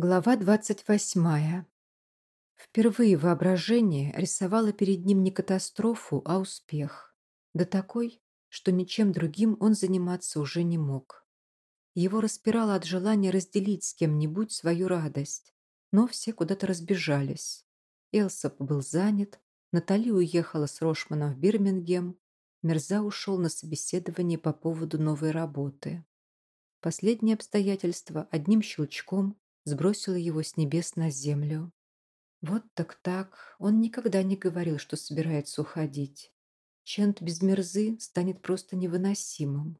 Глава двадцать восьмая. Впервые воображение рисовало перед ним не катастрофу, а успех. Да такой, что ничем другим он заниматься уже не мог. Его распирало от желания разделить с кем-нибудь свою радость, но все куда-то разбежались. Элсоп был занят, Натали уехала с Рошманом в Бирмингем, Мерза ушел на собеседование по поводу новой работы. Последнее обстоятельство одним щелчком сбросила его с небес на землю. Вот так так, он никогда не говорил, что собирается уходить. Чент без мерзы станет просто невыносимым.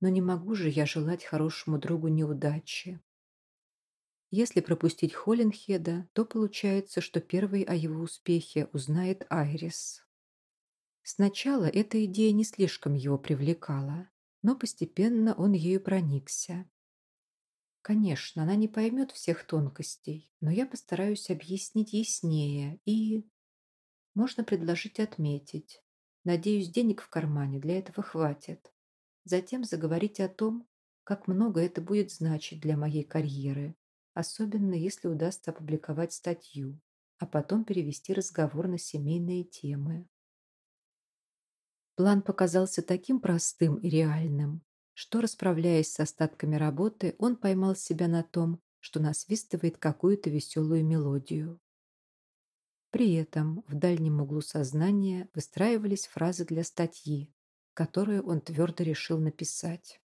Но не могу же я желать хорошему другу неудачи. Если пропустить Холленхеда, то получается, что первый о его успехе узнает Айрис. Сначала эта идея не слишком его привлекала, но постепенно он ею проникся. Конечно, она не поймет всех тонкостей, но я постараюсь объяснить яснее и... Можно предложить отметить. Надеюсь, денег в кармане для этого хватит. Затем заговорить о том, как много это будет значить для моей карьеры, особенно если удастся опубликовать статью, а потом перевести разговор на семейные темы. План показался таким простым и реальным, что, расправляясь с остатками работы, он поймал себя на том, что насвистывает какую-то веселую мелодию. При этом в дальнем углу сознания выстраивались фразы для статьи, которую он твердо решил написать.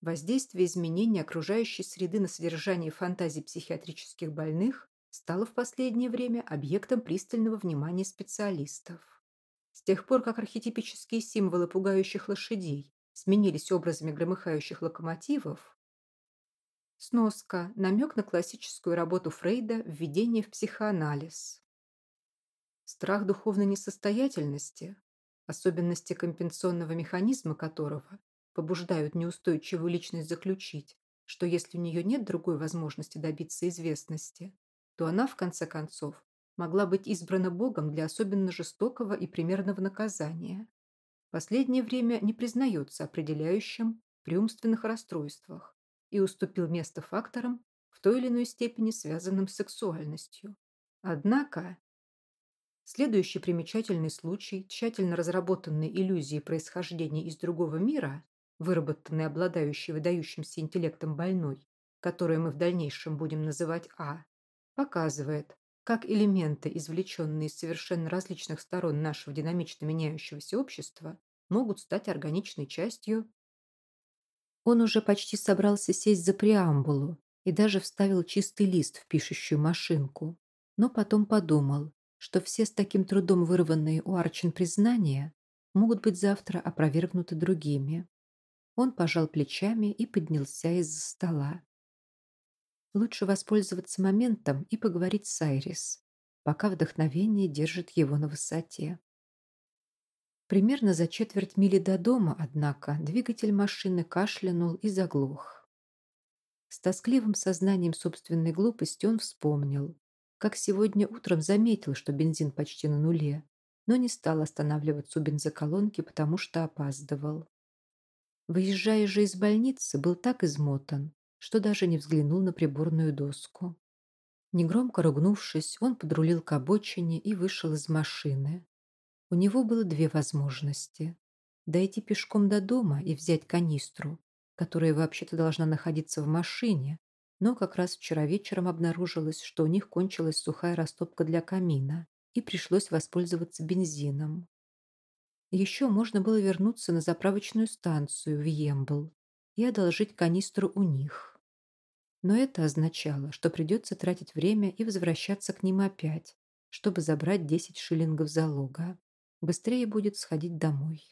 Воздействие изменений окружающей среды на содержание фантазий психиатрических больных стало в последнее время объектом пристального внимания специалистов. С тех пор, как архетипические символы пугающих лошадей сменились образами громыхающих локомотивов, сноска – намек на классическую работу Фрейда «Введение в психоанализ». Страх духовной несостоятельности, особенности компенсационного механизма которого побуждают неустойчивую личность заключить, что если у нее нет другой возможности добиться известности, то она, в конце концов, могла быть избрана Богом для особенно жестокого и примерного наказания. Последнее время не признается определяющим при умственных расстройствах и уступил место факторам в той или иной степени связанным с сексуальностью. Однако, следующий примечательный случай тщательно разработанной иллюзии происхождения из другого мира, выработанной обладающей выдающимся интеллектом больной, которую мы в дальнейшем будем называть А, показывает, как элементы, извлеченные из совершенно различных сторон нашего динамично меняющегося общества, могут стать органичной частью. Он уже почти собрался сесть за преамбулу и даже вставил чистый лист в пишущую машинку, но потом подумал, что все с таким трудом вырванные у Арчин признания могут быть завтра опровергнуты другими. Он пожал плечами и поднялся из-за стола. Лучше воспользоваться моментом и поговорить с Айрис, пока вдохновение держит его на высоте. Примерно за четверть мили до дома, однако, двигатель машины кашлянул и заглох. С тоскливым сознанием собственной глупости он вспомнил, как сегодня утром заметил, что бензин почти на нуле, но не стал останавливаться у бензоколонки, потому что опаздывал. Выезжая же из больницы, был так измотан, что даже не взглянул на приборную доску. Негромко ругнувшись, он подрулил к обочине и вышел из машины. У него было две возможности. Дойти пешком до дома и взять канистру, которая вообще-то должна находиться в машине, но как раз вчера вечером обнаружилось, что у них кончилась сухая растопка для камина, и пришлось воспользоваться бензином. Еще можно было вернуться на заправочную станцию в Ембл и одолжить канистру у них. Но это означало, что придется тратить время и возвращаться к ним опять, чтобы забрать 10 шиллингов залога. Быстрее будет сходить домой.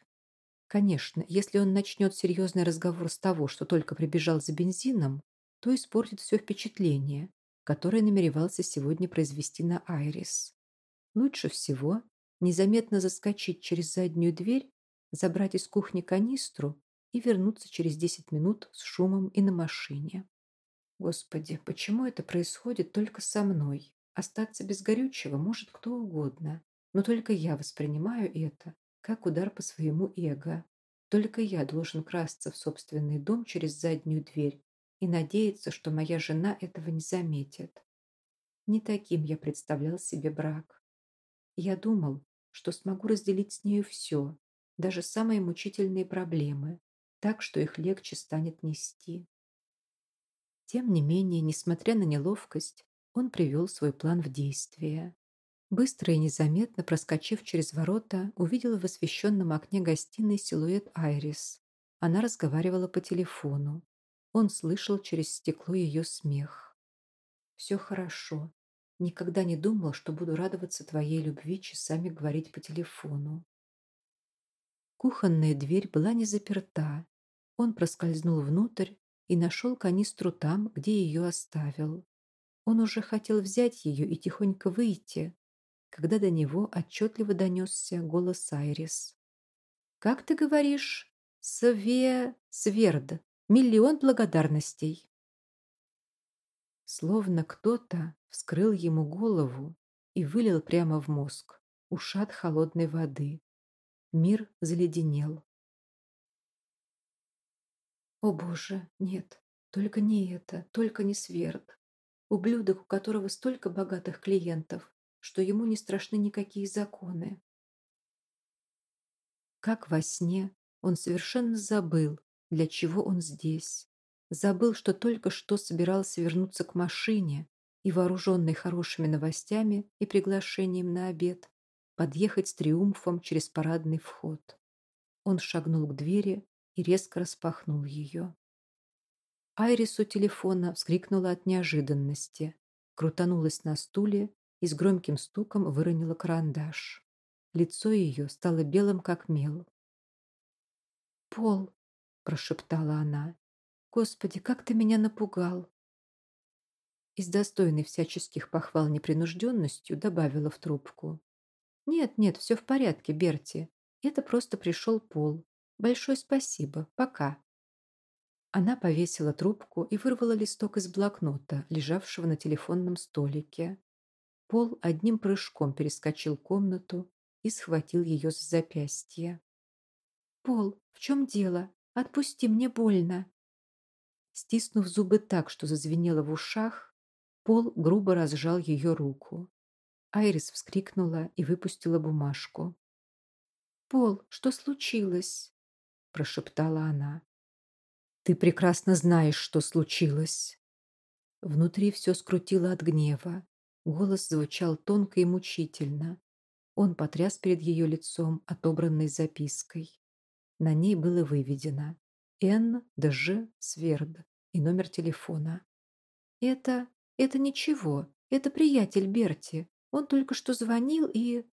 Конечно, если он начнет серьезный разговор с того, что только прибежал за бензином, то испортит все впечатление, которое намеревался сегодня произвести на Айрис. Лучше всего незаметно заскочить через заднюю дверь, забрать из кухни канистру и вернуться через 10 минут с шумом и на машине. Господи, почему это происходит только со мной? Остаться без горючего может кто угодно, но только я воспринимаю это как удар по своему эго. Только я должен красться в собственный дом через заднюю дверь и надеяться, что моя жена этого не заметит. Не таким я представлял себе брак. Я думал, что смогу разделить с нею все, даже самые мучительные проблемы, так что их легче станет нести. Тем не менее, несмотря на неловкость, он привел свой план в действие. Быстро и незаметно проскочив через ворота, увидела в освещенном окне гостиной силуэт Айрис. Она разговаривала по телефону. Он слышал через стекло ее смех. «Все хорошо. Никогда не думал, что буду радоваться твоей любви часами говорить по телефону». Кухонная дверь была не заперта. Он проскользнул внутрь и нашел канистру там, где ее оставил. Он уже хотел взять ее и тихонько выйти, когда до него отчетливо донесся голос Айрис. «Как ты говоришь? Све... Сверд. Миллион благодарностей!» Словно кто-то вскрыл ему голову и вылил прямо в мозг ушат холодной воды. Мир заледенел. О боже, нет, только не это, только не Сверд. Ублюдок, у которого столько богатых клиентов, что ему не страшны никакие законы. Как во сне он совершенно забыл, для чего он здесь. Забыл, что только что собирался вернуться к машине и, вооруженный хорошими новостями и приглашением на обед, подъехать с триумфом через парадный вход. Он шагнул к двери и резко распахнул ее. Айрис у телефона вскрикнула от неожиданности, крутанулась на стуле и с громким стуком выронила карандаш. Лицо ее стало белым, как мел. «Пол!» – прошептала она. «Господи, как ты меня напугал!» И с достойной всяческих похвал непринужденностью добавила в трубку. «Нет, нет, все в порядке, Берти. Это просто пришел Пол. Большое спасибо. Пока». Она повесила трубку и вырвала листок из блокнота, лежавшего на телефонном столике. Пол одним прыжком перескочил комнату и схватил ее за запястье. «Пол, в чем дело? Отпусти, мне больно!» Стиснув зубы так, что зазвенело в ушах, Пол грубо разжал ее руку. Айрис вскрикнула и выпустила бумажку. «Пол, что случилось?» – прошептала она. «Ты прекрасно знаешь, что случилось». Внутри все скрутило от гнева. Голос звучал тонко и мучительно. Он потряс перед ее лицом отобранной запиской. На ней было выведено «Н. Дж. Сверд» и номер телефона. «Это... это ничего. Это приятель Берти. Он только что звонил и...»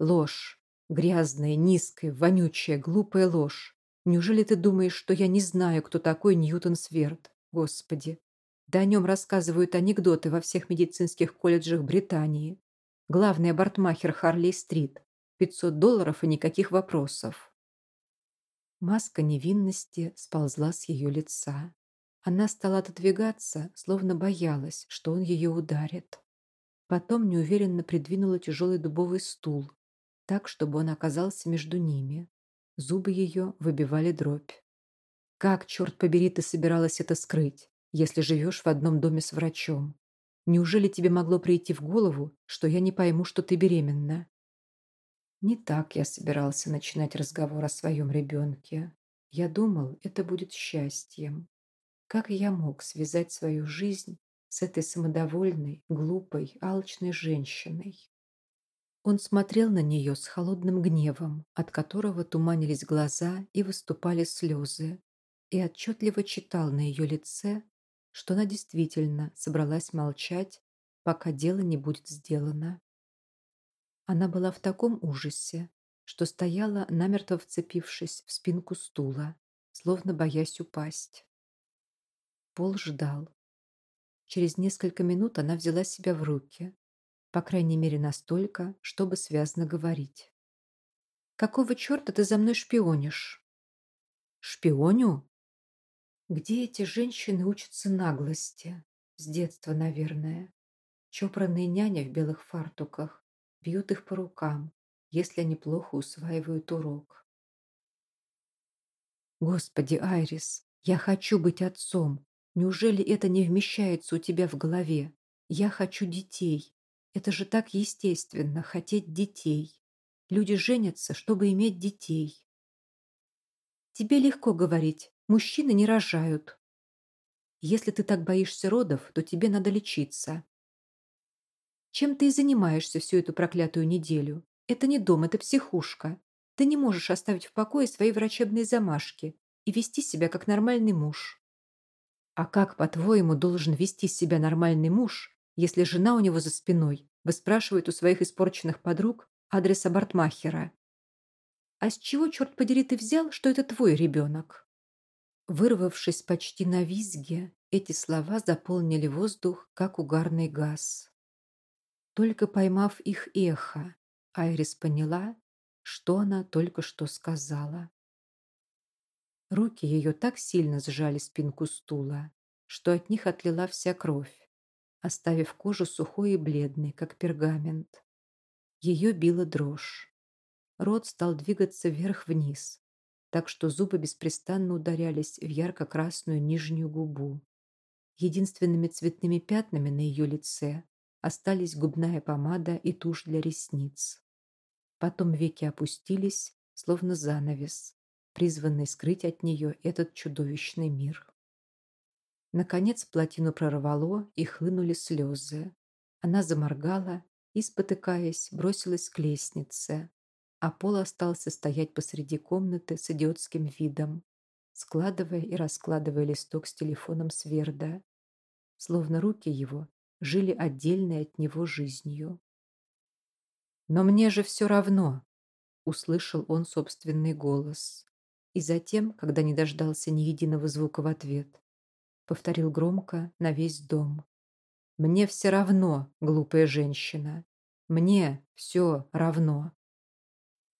Ложь. Грязная, низкая, вонючая, глупая ложь. Неужели ты думаешь, что я не знаю, кто такой Ньютон Сверд? Господи, да о нем рассказывают анекдоты во всех медицинских колледжах Британии. Главный абортмахер Харли-стрит. 500 долларов и никаких вопросов. Маска невинности сползла с ее лица. Она стала отодвигаться, словно боялась, что он ее ударит. Потом неуверенно придвинула тяжелый дубовый стул, так, чтобы он оказался между ними. Зубы ее выбивали дробь. «Как, черт побери, ты собиралась это скрыть?» если живешь в одном доме с врачом? Неужели тебе могло прийти в голову, что я не пойму, что ты беременна?» Не так я собирался начинать разговор о своем ребенке. Я думал, это будет счастьем. Как я мог связать свою жизнь с этой самодовольной, глупой, алчной женщиной? Он смотрел на нее с холодным гневом, от которого туманились глаза и выступали слезы, и отчетливо читал на ее лице что она действительно собралась молчать, пока дело не будет сделано. Она была в таком ужасе, что стояла, намертво вцепившись в спинку стула, словно боясь упасть. Пол ждал. Через несколько минут она взяла себя в руки, по крайней мере настолько, чтобы связно говорить. «Какого черта ты за мной шпионишь?» «Шпионю?» Где эти женщины учатся наглости? С детства, наверное. Чопорные няня в белых фартуках бьют их по рукам, если они плохо усваивают урок. Господи, Айрис, я хочу быть отцом. Неужели это не вмещается у тебя в голове? Я хочу детей. Это же так естественно, хотеть детей. Люди женятся, чтобы иметь детей. Тебе легко говорить, мужчины не рожают. Если ты так боишься родов, то тебе надо лечиться. Чем ты и занимаешься всю эту проклятую неделю? Это не дом, это психушка. Ты не можешь оставить в покое свои врачебные замашки и вести себя как нормальный муж. А как, по-твоему, должен вести себя нормальный муж, если жена у него за спиной выспрашивает у своих испорченных подруг адрес Абартмахера? А с чего, черт подери, ты взял, что это твой ребенок? Вырвавшись почти на визге, эти слова заполнили воздух, как угарный газ. Только поймав их эхо, Айрис поняла, что она только что сказала. Руки ее так сильно сжали спинку стула, что от них отлила вся кровь, оставив кожу сухой и бледной, как пергамент. Ее била дрожь. Рот стал двигаться вверх-вниз, так что зубы беспрестанно ударялись в ярко-красную нижнюю губу. Единственными цветными пятнами на ее лице Остались губная помада и тушь для ресниц. Потом веки опустились, словно занавес, призванный скрыть от нее этот чудовищный мир. Наконец плотину прорвало, и хлынули слезы. Она заморгала и, спотыкаясь, бросилась к лестнице, а Пол остался стоять посреди комнаты с идиотским видом, складывая и раскладывая листок с телефоном Сверда, словно руки его жили отдельной от него жизнью. «Но мне же все равно!» — услышал он собственный голос. И затем, когда не дождался ни единого звука в ответ, повторил громко на весь дом. «Мне все равно, глупая женщина. Мне все равно!»